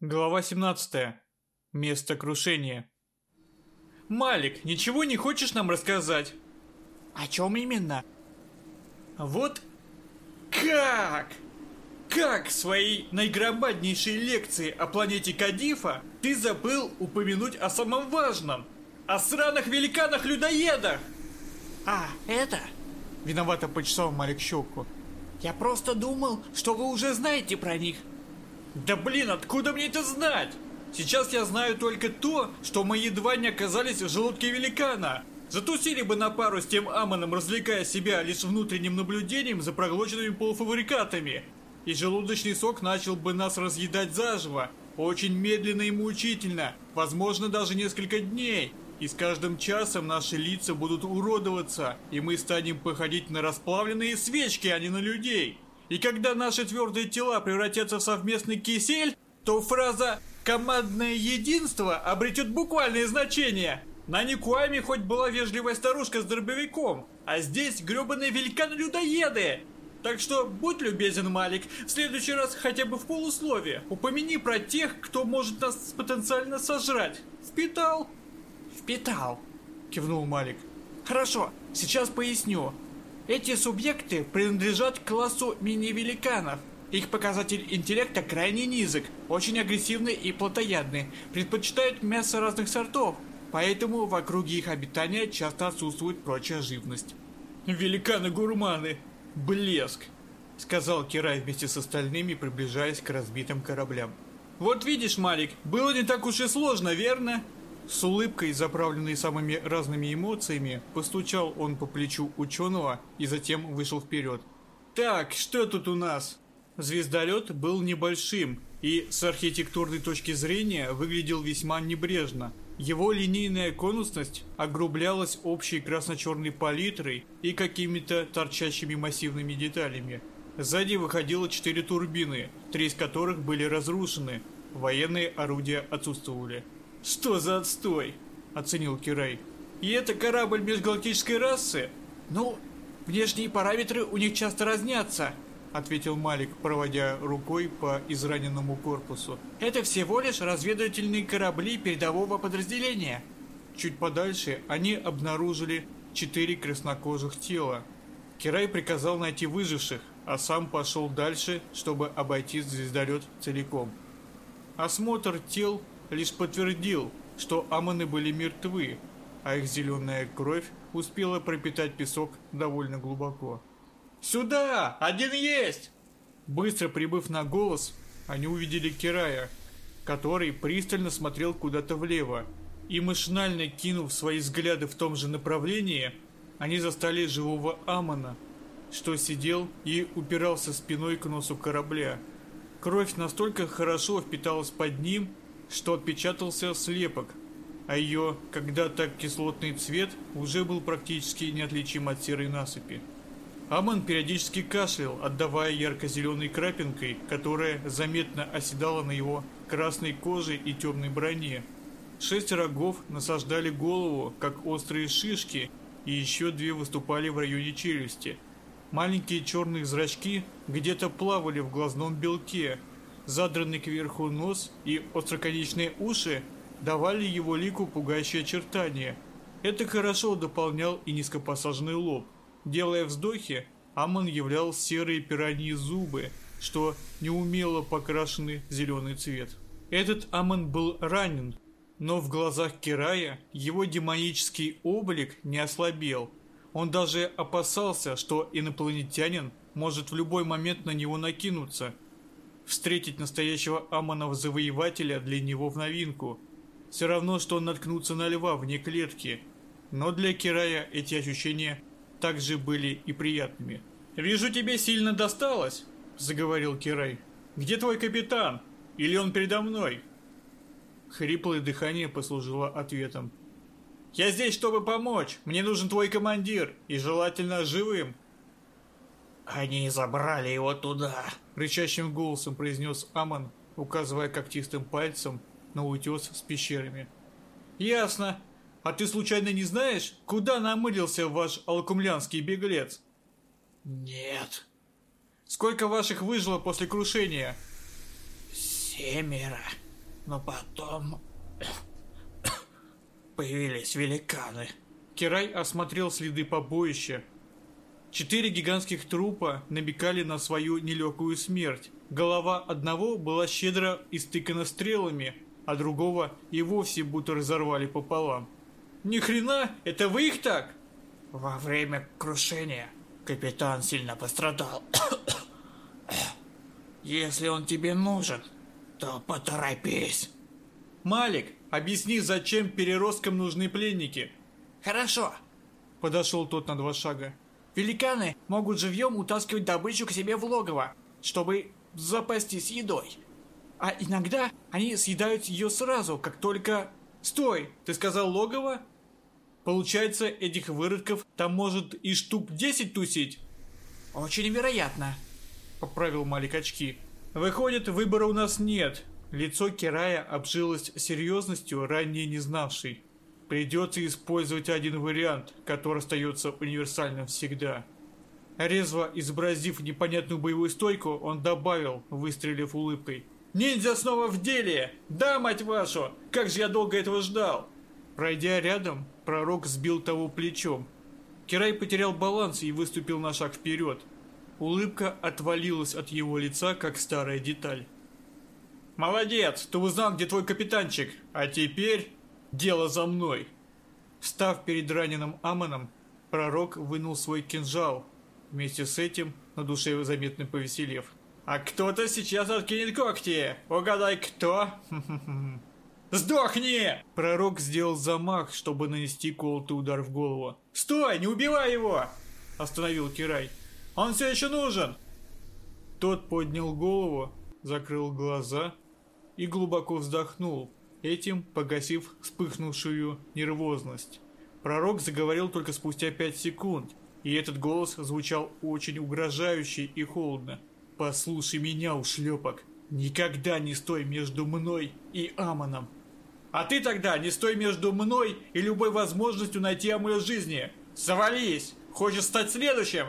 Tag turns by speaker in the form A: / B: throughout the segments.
A: Глава 17. Место крушения. Малик, ничего не хочешь нам рассказать?
B: О чем именно?
A: Вот как? Как в своей наигромаднейшей лекции о планете Кадифа ты забыл упомянуть о самом важном? О сраных великанах-людоедах!
B: А, это?
A: Виновато почесал Малик щеку.
B: Я просто думал, что вы уже знаете про них.
A: Да блин, откуда мне это знать? Сейчас я знаю только то, что мы едва не оказались в желудке великана. Затусили бы на пару с тем Амоном, развлекая себя лишь внутренним наблюдением за проглоченными полуфабрикатами. И желудочный сок начал бы нас разъедать заживо. Очень медленно и мучительно, возможно даже несколько дней. И с каждым часом наши лица будут уродоваться, и мы станем походить на расплавленные свечки, а не на людей. И когда наши твердые тела превратятся в совместный кисель, то фраза «командное единство» обретет буквальное значение. На Никуаме хоть была вежливая старушка с дробовиком, а здесь гребаные великаны-людоеды. Так что будь любезен, Малик, в следующий раз хотя бы в полусловие упомяни про тех, кто может нас потенциально сожрать. Впитал?
B: Впитал,
A: кивнул Малик.
B: Хорошо, сейчас поясню. Эти субъекты принадлежат к классу мини-великанов. Их показатель интеллекта крайне низок, очень агрессивны и плотоядны, предпочитают мясо разных сортов, поэтому в округе их обитания часто отсутствует прочая живность.
A: «Великаны-гурманы! Блеск!» — сказал Кирай вместе с остальными, приближаясь к разбитым кораблям. «Вот видишь, Малик, было не так уж и сложно, верно?» С улыбкой, заправленной самыми разными эмоциями, постучал он по плечу ученого и затем вышел вперед. «Так, что тут у нас?» Звездолет был небольшим и с архитектурной точки зрения выглядел весьма небрежно. Его линейная конусность огрублялась общей красно-черной палитрой и какими-то торчащими массивными деталями. Сзади выходило четыре турбины, три из которых были разрушены, военные орудия отсутствовали. «Что за отстой?» – оценил Кирай. «И это корабль межгалактической расы?»
B: «Ну, внешние параметры у них часто разнятся», —
A: ответил Малик, проводя рукой по израненному корпусу.
B: «Это всего лишь разведывательные корабли передового подразделения».
A: Чуть подальше они обнаружили четыре краснокожих тела. Кирай приказал найти выживших, а сам пошел дальше, чтобы обойти звездолет целиком. Осмотр тел лишь подтвердил, что аманы были мертвы, а их зеленая кровь успела пропитать песок довольно глубоко. «Сюда! Один есть!» Быстро прибыв на голос, они увидели Кирая, который пристально смотрел куда-то влево, и машинально кинув свои взгляды в том же направлении, они застали живого Амона, что сидел и упирался спиной к носу корабля. Кровь настолько хорошо впиталась под ним, что отпечатался слепок, а ее когда-то кислотный цвет уже был практически неотличим от серой насыпи. Аман периодически кашлял, отдавая ярко-зеленой крапинкой, которая заметно оседала на его красной коже и темной броне. Шесть рогов насаждали голову, как острые шишки, и еще две выступали в районе челюсти. Маленькие черные зрачки где-то плавали в глазном белке, задранный кверху нос и остроконечные уши давали его лику пугающие очертания. Это хорошо дополнял и низкопосаженный лоб. Делая вздохи, Амон являл серые пираньи зубы, что неумело покрашены зеленый цвет. Этот Амон был ранен, но в глазах Кирая его демонический облик не ослабел. Он даже опасался, что инопланетянин может в любой момент на него накинуться – Встретить настоящего Амонов-завоевателя для него в новинку. Все равно, что наткнуться на льва вне клетки. Но для Кирая эти ощущения также были и приятными. «Вижу, тебе сильно досталось», — заговорил Кирай. «Где твой капитан? Или он передо мной?» Хриплое дыхание послужило ответом. «Я здесь, чтобы помочь. Мне нужен твой командир, и желательно живым.
B: «Они забрали его туда!»
A: Рычащим голосом произнес Аман, указывая когтистым пальцем на утес с пещерами. «Ясно. А ты случайно не знаешь, куда намылился ваш алкумлянский беглец?»
B: «Нет».
A: «Сколько ваших выжило после крушения?»
B: «Семеро». Но потом появились великаны.
A: Кирай осмотрел следы побоища. Четыре гигантских трупа намекали на свою нелегкую смерть. Голова одного была щедро истыкана стрелами, а другого и вовсе будто разорвали пополам. Ни хрена, это вы их так?
B: Во время крушения капитан сильно пострадал. Если он тебе нужен, то поторопись.
A: Малик, объясни, зачем переросткам нужны пленники?
B: Хорошо.
A: Подошел тот на два шага.
B: Великаны могут живьем утаскивать добычу к себе в логово, чтобы запастись едой. А иногда они съедают ее сразу, как только...
A: Стой, ты сказал логово? Получается, этих выродков там может и штук 10 тусить?
B: Очень вероятно.
A: Поправил Малик очки. Выходит, выбора у нас нет. Лицо Кирая обжилось серьезностью, ранее не знавшей. Придется использовать один вариант, который остается универсальным всегда. Резво изобразив непонятную боевую стойку, он добавил, выстрелив улыбкой. «Ниндзя снова в деле! Да, мать вашу! Как же я долго этого ждал!» Пройдя рядом, пророк сбил того плечом. Кирай потерял баланс и выступил на шаг вперед. Улыбка отвалилась от его лица, как старая деталь. «Молодец! Ты узнал, где твой капитанчик! А теперь дело за мной!» Став перед раненым Амоном, пророк вынул свой кинжал. Вместе с этим на душе заметно повеселев. «А кто-то сейчас откинет когти! Угадай, кто?» «Сдохни!» Пророк сделал замах, чтобы нанести колотый удар в голову. «Стой! Не убивай его!» Остановил Кирай. «Он все еще нужен!» Тот поднял голову, закрыл глаза и глубоко вздохнул, этим погасив вспыхнувшую нервозность. Пророк заговорил только спустя пять секунд, и этот голос звучал очень угрожающе и холодно. «Послушай меня, ушлепок, никогда не стой между мной и Амоном. А ты тогда не стой между мной и любой возможностью найти амулет жизни. Завались! Хочешь стать следующим?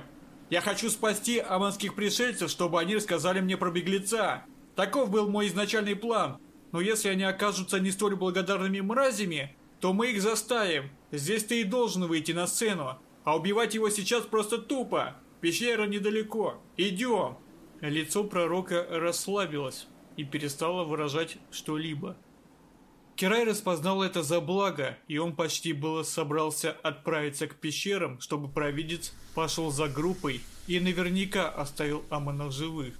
A: Я хочу спасти аманских пришельцев, чтобы они рассказали мне про беглеца. Таков был мой изначальный план. Но если они окажутся не столь благодарными мразями, то мы их заставим. Здесь ты и должен выйти на сцену. А убивать его сейчас просто тупо. Пещера недалеко. Идем. Лицо пророка расслабилось и перестало выражать что-либо. Кирай распознал это за благо, и он почти было собрался отправиться к пещерам, чтобы провидец пошел за группой и наверняка оставил Амона живых.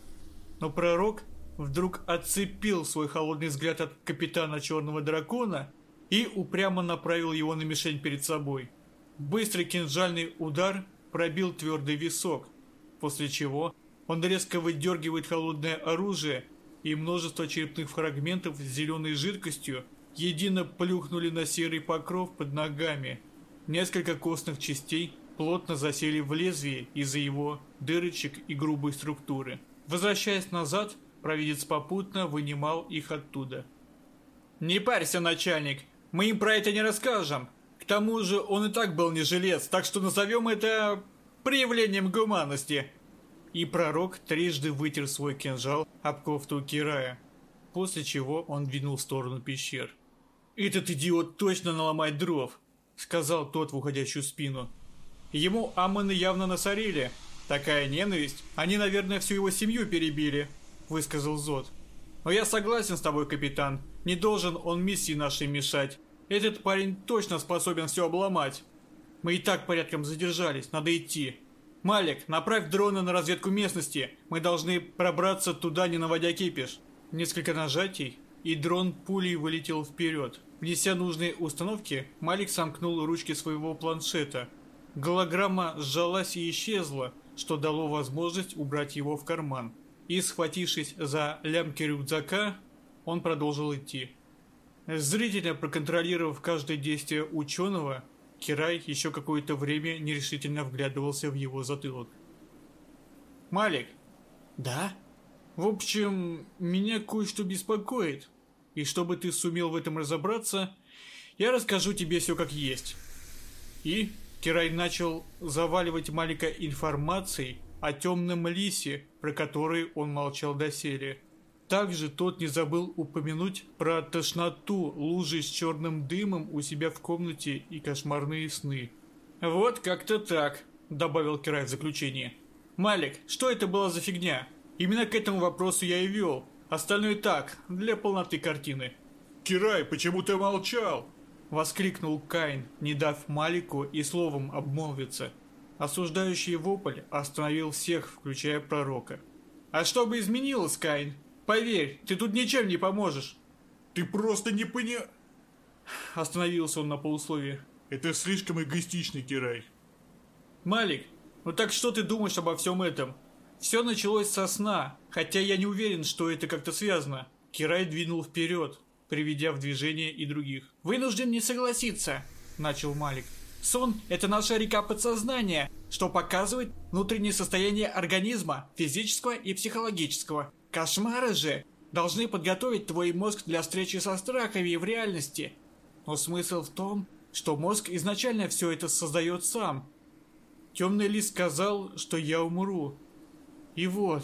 A: Но пророк вдруг отцепил свой холодный взгляд от капитана Черного Дракона и упрямо направил его на мишень перед собой. Быстрый кинжальный удар пробил твердый висок, после чего он резко выдергивает холодное оружие, и множество черепных фрагментов с зеленой жидкостью едино плюхнули на серый покров под ногами. Несколько костных частей плотно засели в лезвие из-за его дырочек и грубой структуры. Возвращаясь назад, провидец попутно вынимал их оттуда. «Не парься, начальник, мы им про это не расскажем. К тому же он и так был не жилец, так что назовем это проявлением гуманности». И пророк трижды вытер свой кинжал об кофту Кирая, после чего он двинул в сторону пещер. «Этот идиот точно наломает дров», — сказал тот в уходящую спину. Ему Аммоны явно насорили. Такая ненависть, они, наверное, всю его семью перебили, высказал Зод. Но я согласен с тобой, капитан. Не должен он миссии нашей мешать. Этот парень точно способен все обломать. Мы и так порядком задержались, надо идти. Малик, направь дрона на разведку местности. Мы должны пробраться туда, не наводя кипиш. Несколько нажатий, и дрон пулей вылетел вперед. Внеся нужные установки, Малик сомкнул ручки своего планшета. Голограмма сжалась и исчезла, что дало возможность убрать его в карман. И, схватившись за лямки рюкзака, он продолжил идти. Зрительно проконтролировав каждое действие ученого, Кирай еще какое-то время нерешительно вглядывался в его затылок. «Малик!»
B: «Да?»
A: «В общем, меня кое-что беспокоит, и чтобы ты сумел в этом разобраться, я расскажу тебе все как есть». И Кирай начал заваливать Малика информацией о темном лисе, про который он молчал доселе. Также тот не забыл упомянуть про тошноту, лужи с черным дымом у себя в комнате и кошмарные сны.
B: «Вот как-то так», — добавил Кирай в заключение. «Малик, что это была за фигня? Именно к этому вопросу я и вел. Остальное так, для полноты картины».
A: «Кирай, почему ты молчал?»
B: — воскликнул Кайн, не дав Малику и словом обмолвиться. Осуждающий вопль остановил всех, включая пророка. «А что бы изменилось, Кайн? Поверь, ты тут ничем не поможешь!»
A: «Ты просто не поня...»
B: Остановился он на полусловие.
A: «Это слишком эгоистичный Кирай».
B: «Малик, ну так что ты думаешь обо всем этом? Все началось со сна, хотя я не уверен, что это как-то связано». Кирай двинул вперед, приведя в движение и других. «Вынужден не согласиться», — начал Малик. «Сон — это наша река подсознания, что показывает внутреннее состояние организма, физического и психологического. Кошмары же должны подготовить твой мозг для встречи со страхами в реальности. Но смысл в том, что мозг изначально все это создает сам. Темный лист сказал, что я умру. И вот,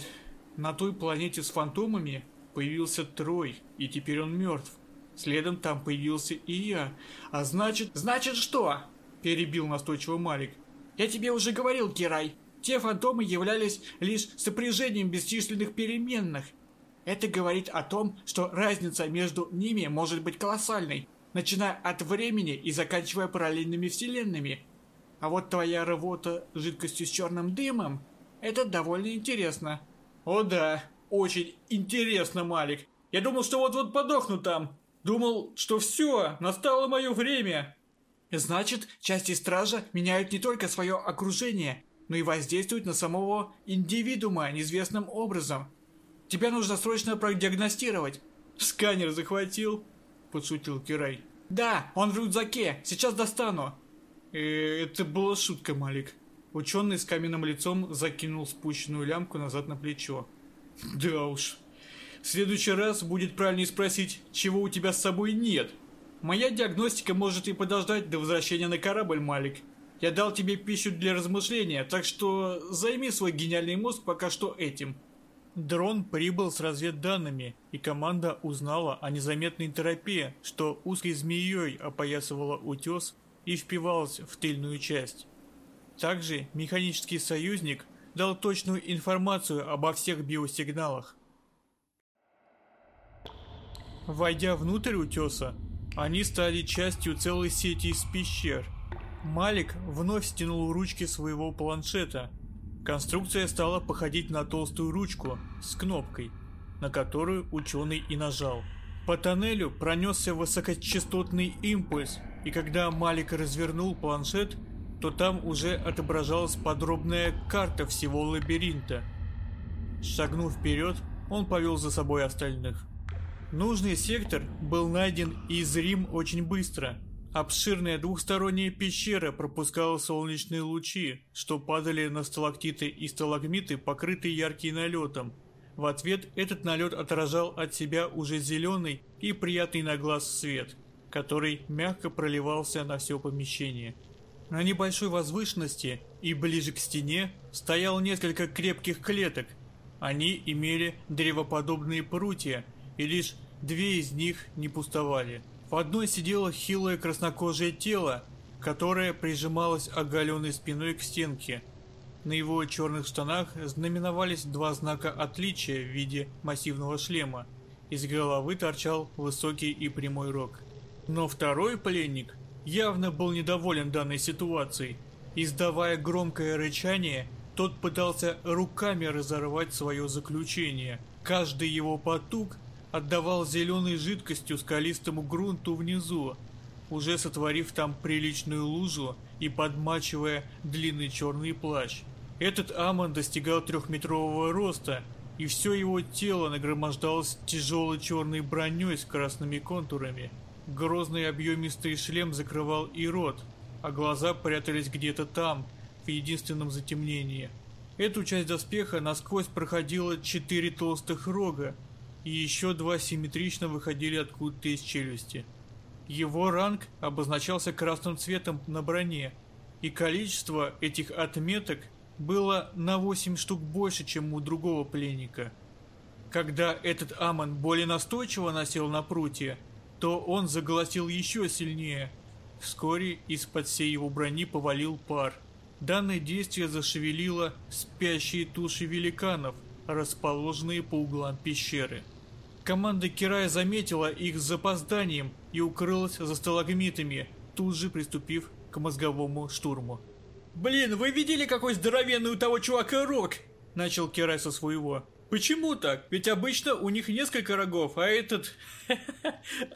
B: на той планете с фантомами появился Трой, и теперь он мертв. Следом там появился и я. А значит... Значит что? Перебил настойчиво Марик. Я тебе уже говорил, Кирай. Те фантомы являлись лишь сопряжением бесчисленных переменных. Это говорит о том, что разница между ними может быть колоссальной, начиная от времени и заканчивая параллельными вселенными. А вот твоя работа жидкостью с черным дымом – это довольно интересно. О да, очень интересно, Малик. Я думал, что вот-вот подохну там. Думал, что все, настало мое время. Значит, части стража меняют не только свое окружение, но и воздействуют на самого индивидуума неизвестным образом. Тебя нужно срочно продиагностировать. Сканер захватил? Подшутил Кирай. Да, он в рюкзаке, сейчас достану. Э, это была шутка, Малик. Ученый с каменным лицом закинул спущенную лямку назад на плечо. Да уж. В следующий раз будет правильнее спросить, чего у тебя с собой нет. Моя диагностика может и подождать до возвращения на корабль, Малик. Я дал тебе пищу для размышления, так что займи свой гениальный мозг пока что этим. Дрон прибыл с разведданными, и команда узнала о незаметной терапии, что узкой змеей опоясывала утес и впивалась в тыльную часть. Также механический союзник дал точную информацию обо всех биосигналах. Войдя внутрь утеса, они стали частью целой сети из пещер. Малик вновь стянул ручки своего планшета. Конструкция стала походить на толстую ручку с кнопкой, на которую ученый и нажал. По тоннелю пронесся высокочастотный импульс, и когда Малик развернул планшет, то там уже отображалась подробная карта всего лабиринта. Шагнув вперед, он повел за собой остальных. Нужный сектор был найден и зрим очень быстро. Обширная двухсторонняя пещера пропускала солнечные лучи, что падали на сталактиты и сталагмиты, покрытые ярким налетом. В ответ этот налет отражал от себя уже зеленый и приятный на глаз свет, который мягко проливался на все помещение. На небольшой возвышенности и ближе к стене стояло несколько крепких клеток. Они имели древоподобные прутья, и лишь две из них не пустовали. В одной сидело хилое краснокожее тело, которое прижималось оголенной спиной к стенке. На его черных штанах знаменовались два знака отличия в виде массивного шлема. Из головы торчал высокий и прямой рог. Но второй пленник явно был недоволен данной ситуацией. Издавая громкое рычание, тот пытался руками разорвать свое заключение. Каждый его потуг отдавал зеленой жидкостью скалистому грунту внизу, уже сотворив там приличную лужу и подмачивая длинный черный плащ. Этот Амон достигал трехметрового роста, и все его тело нагромождалось тяжелой черной броней с красными контурами. Грозный объемистый шлем закрывал и рот, а глаза прятались где-то там, в единственном затемнении. Эту часть доспеха насквозь проходило четыре толстых рога, и еще два симметрично выходили откуда-то из челюсти. Его ранг обозначался красным цветом на броне, и количество этих отметок было на 8 штук больше, чем у другого пленника.
A: Когда этот Амон более настойчиво насел на прутье, то он заголосил еще сильнее. Вскоре из-под всей его брони повалил пар. Данное действие зашевелило спящие туши великанов, расположенные по углам пещеры. Команда Кирая заметила их с запозданием и укрылась за сталагмитами, тут же приступив к мозговому штурму.
B: «Блин, вы видели, какой здоровенный у того чувака рог?» Начал Кирай со своего. «Почему так? Ведь обычно у них несколько рогов, а этот...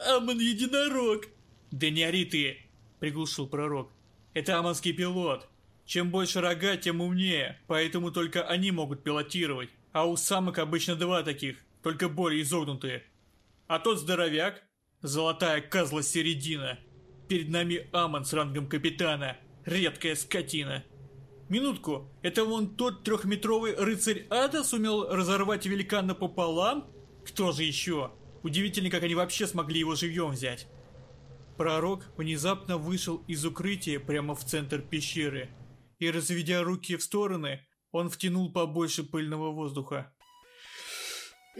B: Амон единорог!»
A: «Да не ори ты!» — приглушил пророк. «Это амонский пилот. Чем больше рога, тем умнее, поэтому только они могут пилотировать. А у самок обычно два таких, только более изогнутые. А тот здоровяк — золотая козла середина. Перед нами Амон с рангом капитана, редкая скотина. Минутку, это вон тот трехметровый рыцарь ада сумел разорвать великана пополам? Кто же еще? Удивительно, как они вообще смогли его живьем взять. Пророк внезапно вышел из укрытия прямо в центр пещеры и, разведя руки в стороны, он втянул побольше пыльного воздуха.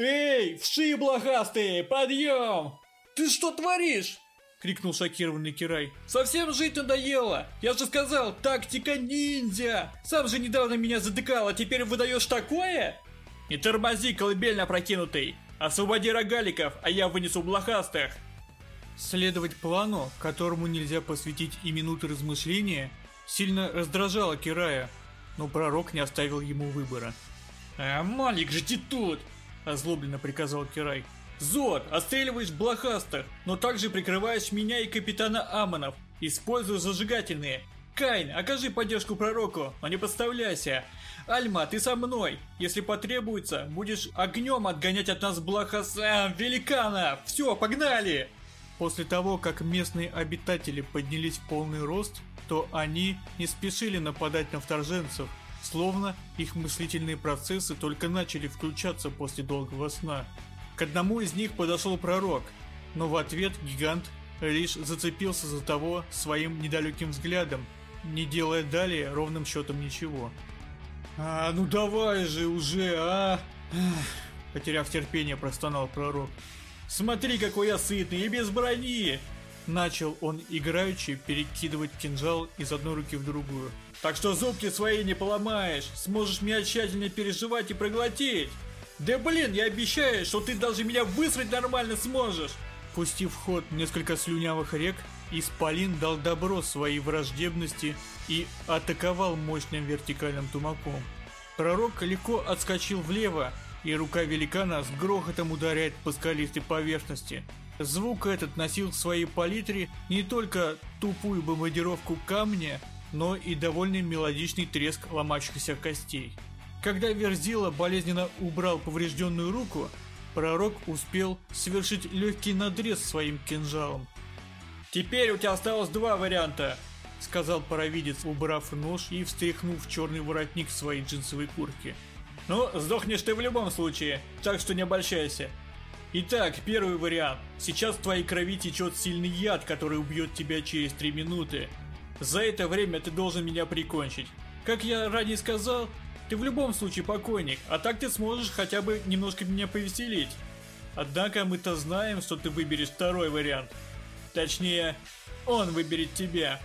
B: «Эй, вши блохастые, подъем! Ты что творишь?» — крикнул шокированный Кирай. «Совсем жить надоело! Я же сказал, тактика ниндзя! Сам же недавно меня затыкал, а теперь выдаешь такое?» «Не тормози, колыбельно прокинутый! Освободи рогаликов, а я вынесу блохастых!»
A: Следовать плану, которому нельзя посвятить и минуты размышления, сильно раздражало Кирая, но пророк не оставил ему выбора.
B: «А, Малик, жди тут!» – озлобленно приказал Кирай. «Зод, отстреливаешь блохастых, но также прикрываешь меня и капитана Амонов. Используй зажигательные. Кайн, окажи поддержку пророку, но не подставляйся. Альма, ты со мной. Если потребуется, будешь огнем отгонять от нас блохас... Э, великана. Все, погнали!»
A: После того, как местные обитатели поднялись в полный рост, то они не спешили нападать на вторженцев, словно их мыслительные процессы только начали включаться после долгого сна. К одному из них подошел пророк, но в ответ гигант лишь зацепился за того своим недалеким взглядом, не делая далее ровным счетом ничего.
B: «А, ну давай же уже, а!»
A: Потеряв терпение, простонал пророк.
B: «Смотри, какой я сытный и без брони!
A: Начал он играючи перекидывать кинжал из одной руки в другую.
B: «Так что зубки свои не поломаешь, сможешь меня тщательно переживать и проглотить! Да блин, я обещаю, что ты даже меня высрать нормально сможешь!»
A: Пустив в ход несколько слюнявых рек, Исполин дал добро своей враждебности и атаковал мощным вертикальным тумаком. Пророк легко отскочил влево, и рука великана с грохотом ударяет по скалистой поверхности, Звук этот носил в своей палитре не только тупую бомбардировку камня, но и довольно мелодичный треск ломающихся костей. Когда Верзила болезненно убрал поврежденную руку, пророк успел совершить легкий надрез своим кинжалом.
B: «Теперь у тебя осталось два варианта», —
A: сказал паровидец, убрав нож и встряхнув черный воротник своей джинсовой куртки.
B: «Ну, сдохнешь ты в любом случае, так что не обольщайся. Итак, первый вариант. Сейчас в твоей крови течет сильный яд, который убьет тебя через 3 минуты. За это время ты должен меня прикончить. Как я ранее сказал, ты в любом случае покойник, а так ты сможешь хотя бы немножко меня повеселить. Однако мы-то знаем, что ты выберешь второй вариант. Точнее, он выберет тебя.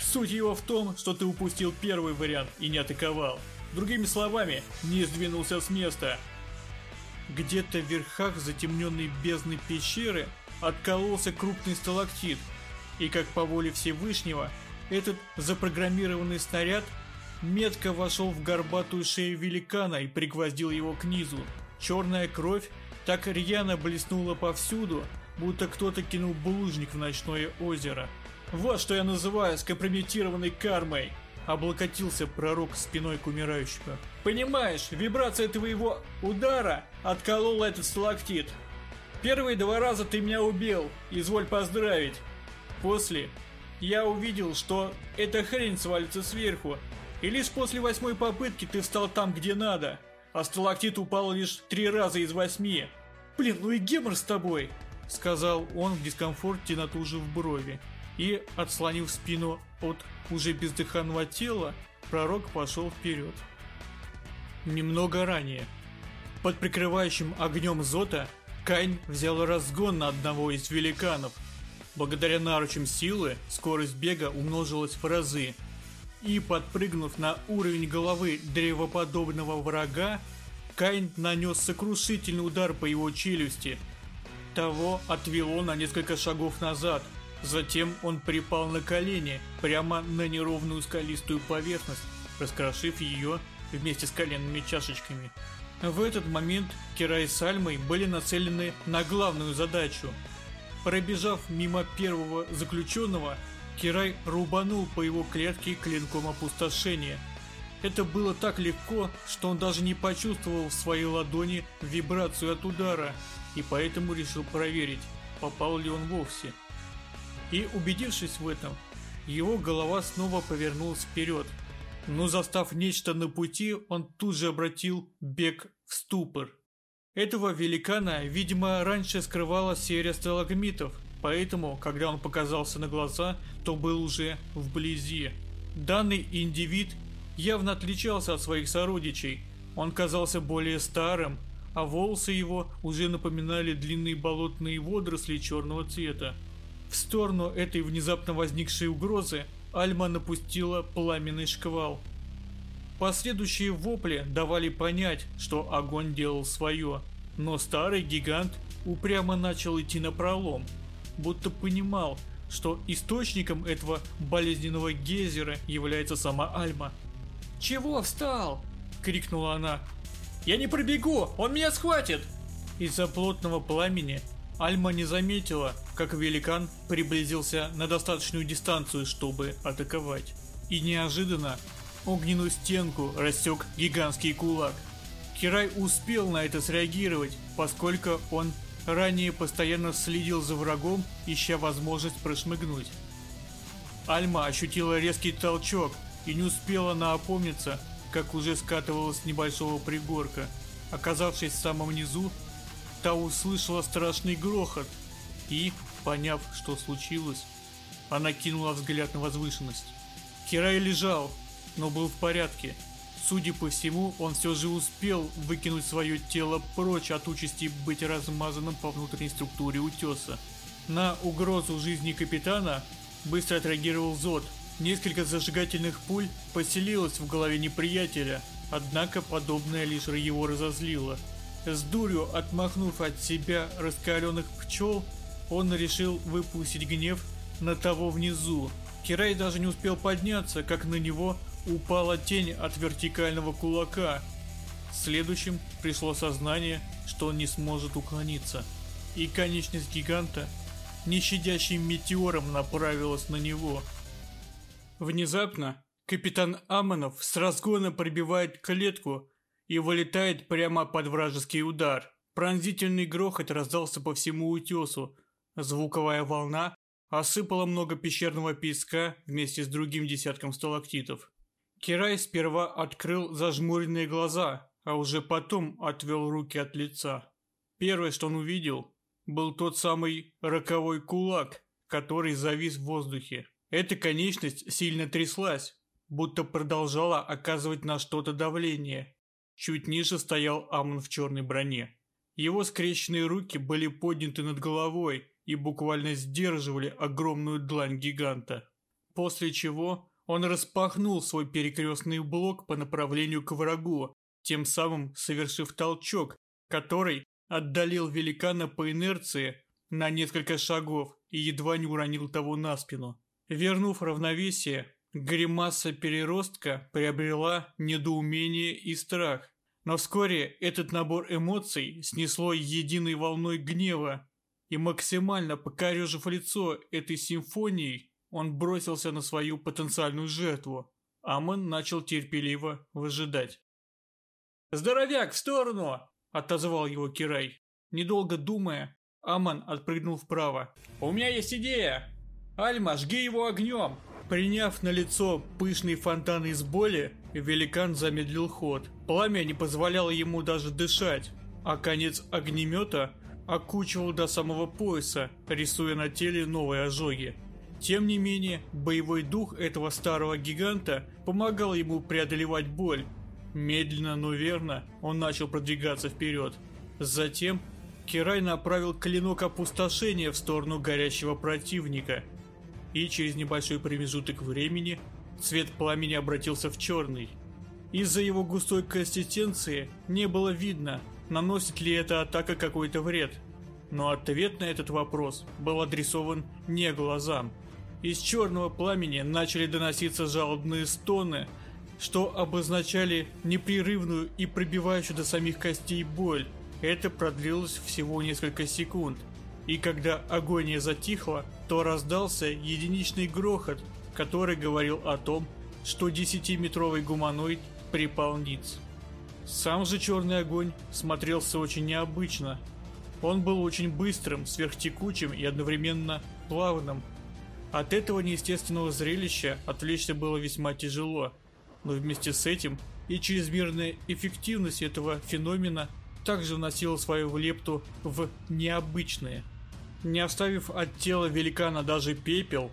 B: Суть его в том, что ты упустил первый вариант и не атаковал. Другими словами, не сдвинулся с места.
A: Где-то в верхах затемненной бездны пещеры откололся крупный сталактит, и как по воле Всевышнего, этот запрограммированный снаряд метко вошел в горбатую шею великана и пригвоздил его к низу. Черная кровь так рьяно блеснула повсюду, будто кто-то кинул булыжник в ночное озеро.
B: Вот что я называю скомпрометированной кармой.
A: Облокотился пророк спиной к умирающему.
B: Понимаешь, вибрация твоего удара отколола этот сталактит. Первые два раза ты меня убил, изволь поздравить. После я увидел, что эта хрень свалится сверху, и лишь после восьмой попытки ты встал там, где надо, а сталактит упал лишь три раза из восьми. Блин, ну и гемор с тобой,
A: сказал он в дискомфорте натужив брови и, отслонив спину от уже бездыханного тела, пророк пошел вперед. Немного ранее. под прикрывающим огнем Зота Кайн взял разгон на одного из великанов. Благодаря наручам силы, скорость бега умножилась в разы. И подпрыгнув на уровень головы древоподобного врага, Кайн нанес сокрушительный удар по его челюсти. Того отвело на несколько шагов назад. Затем он припал на колени, прямо на неровную скалистую поверхность, раскрошив ее вместе с коленными чашечками. В этот момент Кира и Сальмой были нацелены на главную задачу. Пробежав мимо первого заключенного, Кирай рубанул по его клетке клинком опустошения. Это было так легко, что он даже не почувствовал в своей ладони вибрацию от удара, и поэтому решил проверить, попал ли он вовсе. И убедившись в этом, его голова снова повернулась вперед – но застав нечто на пути, он тут же обратил бег в ступор. Этого великана, видимо, раньше скрывала серия сталагмитов, поэтому, когда он показался на глаза, то был уже вблизи. Данный индивид явно отличался от своих сородичей. Он казался более старым, а волосы его уже напоминали длинные болотные водоросли черного цвета. В сторону этой внезапно возникшей угрозы Альма напустила пламенный шквал. Последующие вопли давали понять, что огонь делал свое, но старый гигант упрямо начал идти на пролом, будто понимал, что источником этого болезненного гейзера является сама Альма.
B: «Чего встал?»
A: – крикнула она.
B: «Я не пробегу, он меня схватит!»
A: Из-за плотного пламени Альма не заметила, как великан приблизился на достаточную дистанцию, чтобы атаковать. И неожиданно огненную стенку рассек гигантский кулак. Кирай успел на это среагировать, поскольку он ранее постоянно следил за врагом, ища возможность прошмыгнуть. Альма ощутила резкий толчок и не успела наопомниться, как уже скатывалась с небольшого пригорка. Оказавшись в самом низу, Та услышала страшный грохот и, поняв, что случилось, она кинула взгляд на возвышенность. Кирай лежал, но был в порядке. Судя по всему, он все же успел выкинуть свое тело прочь от участи быть размазанным по внутренней структуре утеса. На угрозу жизни капитана быстро отреагировал Зод. Несколько зажигательных пуль поселилось в голове неприятеля, однако подобное лишь его разозлило. С дурью отмахнув от себя раскаленных пчел, он решил выпустить гнев на того внизу. Кирай даже не успел подняться, как на него упала тень от вертикального кулака. Следующим пришло сознание, что он не сможет уклониться. И конечность гиганта, не щадящим метеором, направилась на него. Внезапно капитан Амонов с разгона пробивает клетку, и вылетает прямо под вражеский удар. Пронзительный грохот раздался по всему утесу. Звуковая волна осыпала много пещерного песка вместе с другим десятком сталактитов. Кирай сперва открыл зажмуренные глаза, а уже потом отвел руки от лица. Первое, что он увидел, был тот самый роковой кулак, который завис в воздухе. Эта конечность сильно тряслась, будто продолжала оказывать на что-то давление. Чуть ниже стоял Амон в черной броне. Его скрещенные руки были подняты над головой и буквально сдерживали огромную длань гиганта. После чего он распахнул свой перекрестный блок по направлению к врагу, тем самым совершив толчок, который отдалил великана по инерции на несколько шагов и едва не уронил того на спину. Вернув равновесие, Гримаса переростка приобрела недоумение и страх. Но вскоре этот набор эмоций снесло единой волной гнева, и максимально покорежив лицо этой симфонией, он бросился на свою потенциальную жертву. Амон начал терпеливо выжидать.
B: «Здоровяк, в сторону!»
A: – отозвал его Кирай. Недолго думая, Амон отпрыгнул вправо.
B: «У меня есть идея! Альма, жги его огнем!»
A: Приняв на лицо пышный фонтан из боли, великан замедлил ход. Пламя не позволяло ему даже дышать, а конец огнемета окучивал до самого пояса, рисуя на теле новые ожоги. Тем не менее, боевой дух этого старого гиганта помогал ему преодолевать боль. Медленно, но верно он начал продвигаться вперед. Затем Кирай направил клинок опустошения в сторону горящего противника. И через небольшой промежуток времени цвет пламени обратился в черный. Из-за его густой консистенции не было видно, наносит ли эта атака какой-то вред. Но ответ на этот вопрос был адресован не глазам. Из черного пламени начали доноситься жалобные стоны, что обозначали непрерывную и пробивающую до самих костей боль. Это продлилось всего несколько секунд. И когда агония затихла, то раздался единичный грохот, который говорил о том, что десятиметровый гуманоид припал ниц. Сам же черный огонь смотрелся очень необычно. Он был очень быстрым, сверхтекучим и одновременно плавным. От этого неестественного зрелища отвлечься было весьма тяжело – но вместе с этим и чрезмерная эффективность этого феномена также вносила свою лепту в необычное. Не оставив от тела великана даже пепел,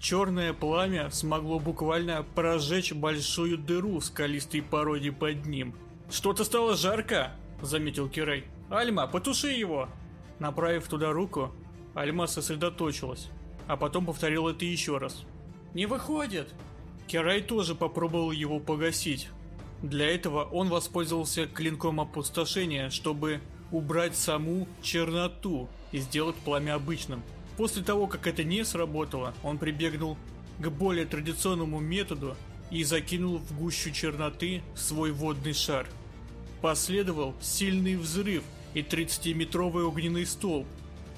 A: черное пламя смогло буквально прожечь большую дыру в скалистой породе под ним. «Что-то стало жарко!» – заметил Кирей. «Альма, потуши его!» Направив туда руку, Альма сосредоточилась, а потом повторил это еще раз. «Не выходит!» Керай тоже попробовал его погасить. Для этого он воспользовался клинком опустошения, чтобы убрать саму черноту и сделать пламя обычным. После того, как это не сработало, он прибегнул к более традиционному методу и закинул в гущу черноты свой водный шар. Последовал сильный взрыв и 30-метровый огненный столб.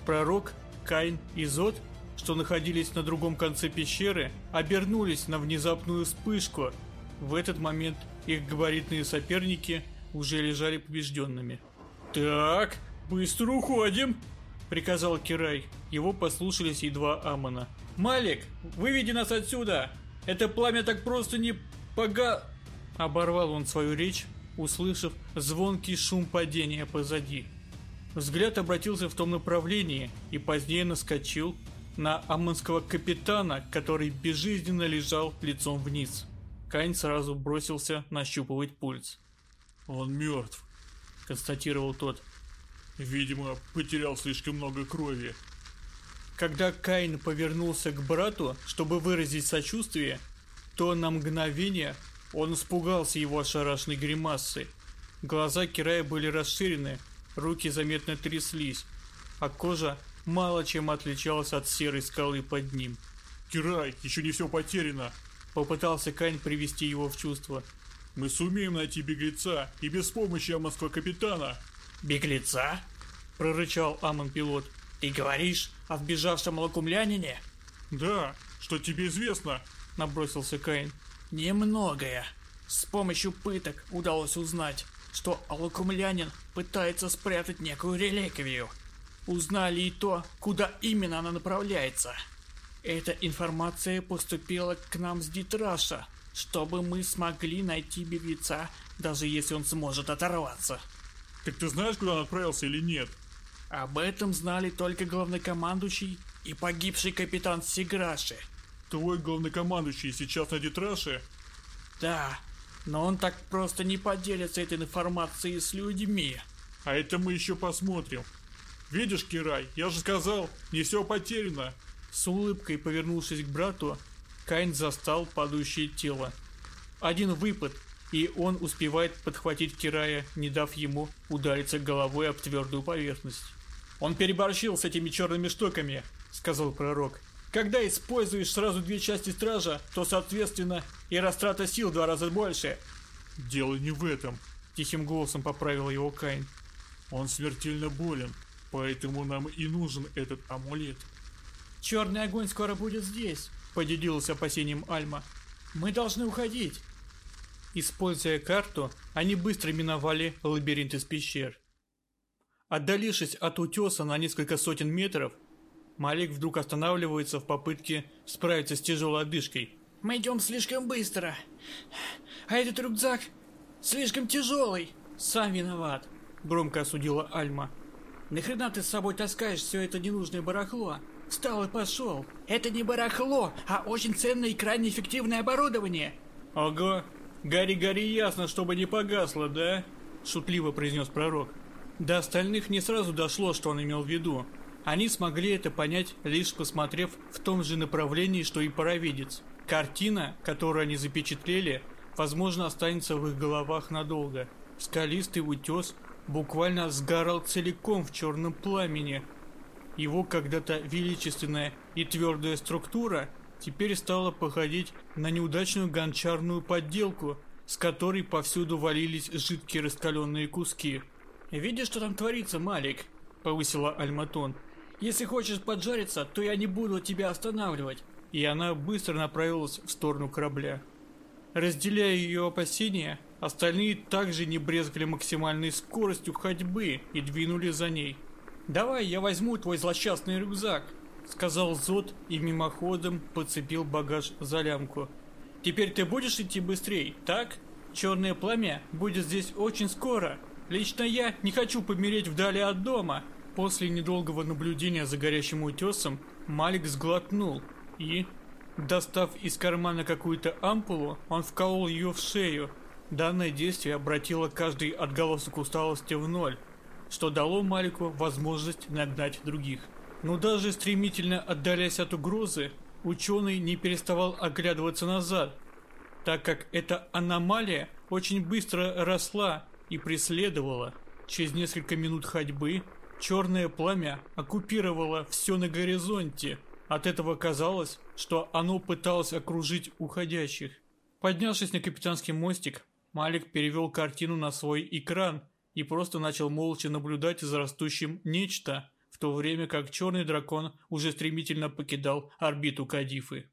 A: Пророк, Кайн и Зод что находились на другом конце пещеры, обернулись на внезапную вспышку. В этот момент их габаритные соперники уже лежали побежденными. «Так, быстро уходим!» — приказал Кирай. Его послушались и два Амона. «Малик, выведи нас отсюда! Это пламя так просто не пога...» Оборвал он свою речь, услышав звонкий шум падения позади. Взгляд обратился в том направлении и позднее наскочил на аммонского капитана, который безжизненно лежал лицом вниз. Кайн сразу бросился нащупывать пульс.
C: «Он мертв», — констатировал тот. «Видимо, потерял слишком много крови».
A: Когда Кайн повернулся к брату, чтобы выразить сочувствие, то на мгновение он испугался его ошарашенной гримасы. Глаза Кирая были расширены, руки заметно тряслись, а кожа мало чем отличалась от серой скалы под ним.
C: «Кирай, еще не все потеряно!»
A: Попытался Кань привести его в чувство.
C: «Мы сумеем найти беглеца и без помощи амонского капитана!»
B: «Беглеца?» – прорычал Амон-пилот. «Ты говоришь о вбежавшем лакумлянине?»
C: «Да, что тебе известно?»
A: – набросился Каин.
B: «Немногое. С помощью пыток удалось узнать, что Алакумлянин пытается спрятать некую реликвию – Узнали и то, куда именно она направляется. Эта информация поступила к нам с Дитраша, чтобы мы смогли найти беглеца, даже если он сможет оторваться.
C: Так ты знаешь, куда он отправился или нет?
B: Об этом знали только главнокомандующий и погибший капитан Сиграши.
C: Твой главнокомандующий сейчас на Дитраше?
B: Да, но он так просто не поделится этой информацией с людьми.
C: А это мы еще посмотрим. Видишь, Кирай, я же сказал, не все потеряно.
A: С улыбкой повернувшись к брату, Кайн застал падающее тело. Один выпад, и он успевает подхватить Кирая, не дав ему удариться головой об твердую поверхность. «Он переборщил с этими черными штуками», — сказал пророк. «Когда используешь сразу две части стража, то, соответственно, и растрата сил в два раза больше».
C: «Дело не в этом», —
A: тихим голосом поправил его Кайн.
C: «Он смертельно болен. Поэтому нам и нужен этот амулет.
B: Черный огонь скоро будет здесь, поделилась опасением Альма. Мы должны уходить.
A: Используя карту, они быстро миновали лабиринт из пещер. Отдалившись от утеса на несколько сотен метров, Малик вдруг останавливается в попытке справиться с тяжелой одышкой.
B: «Мы идем слишком быстро, а этот рюкзак слишком тяжелый».
A: «Сам виноват», — громко осудила Альма.
B: Нахрена ты с собой таскаешь все это ненужное барахло? Встал и пошел. Это не барахло, а очень ценное и крайне эффективное оборудование.
A: Ага, «Гори-гори ясно, чтобы не погасло, да?» – шутливо произнес пророк. До остальных не сразу дошло, что он имел в виду. Они смогли это понять, лишь посмотрев в том же направлении, что и провидец. Картина, которую они запечатлели, возможно, останется в их головах надолго. Скалистый утес буквально сгорал целиком в черном пламени. Его когда-то величественная и твердая структура теперь стала походить на неудачную гончарную подделку, с которой повсюду валились жидкие раскаленные куски.
B: «Видишь, что там творится, Малик?» – повысила Альматон. «Если хочешь поджариться, то я не буду тебя останавливать».
A: И она быстро направилась в сторону корабля. Разделяя ее опасения, остальные также не брезгли максимальной скоростью ходьбы и двинули за ней.
B: «Давай я возьму твой злосчастный рюкзак», — сказал Зод и мимоходом подцепил багаж за лямку. «Теперь ты будешь идти быстрей, так? Черное пламя будет здесь очень скоро, Лично я не хочу помереть вдали от дома. После недолгого наблюдения за горящим утесом, Малик сглотнул и, достав из кармана какую-то ампулу, он вколол ее в шею. Данное действие обратило каждый отголосок усталости в ноль, что дало Малику возможность нагнать других. Но даже стремительно отдаляясь от угрозы, ученый не переставал оглядываться назад, так как эта аномалия очень быстро росла и преследовала. Через несколько минут ходьбы черное пламя оккупировало все на горизонте. От этого казалось, что оно пыталось окружить уходящих. Поднявшись на капитанский мостик, Малик перевел картину на свой экран и просто начал молча наблюдать за растущим нечто, в то время как черный дракон уже стремительно покидал орбиту Кадифы.